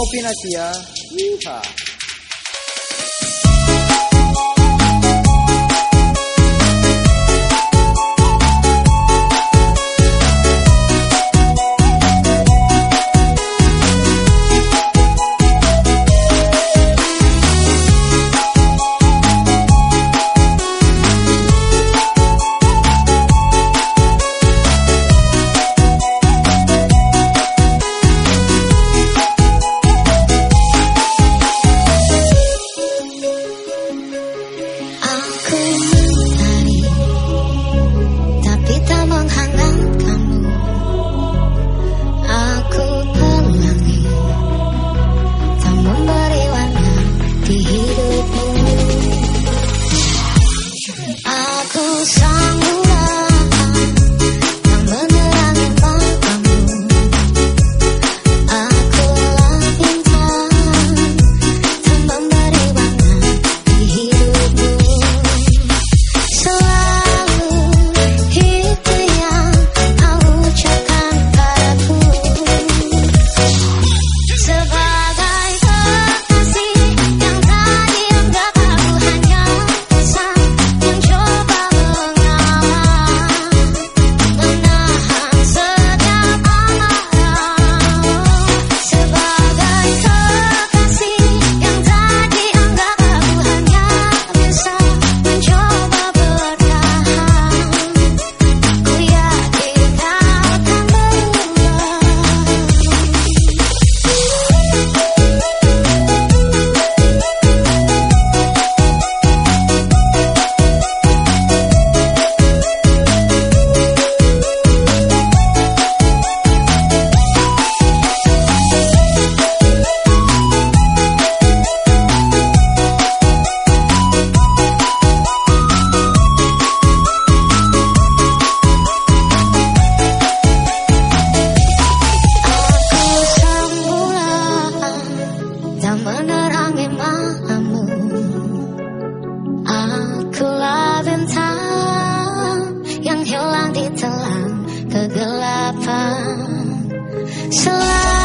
Novinasia. Yeehaw. So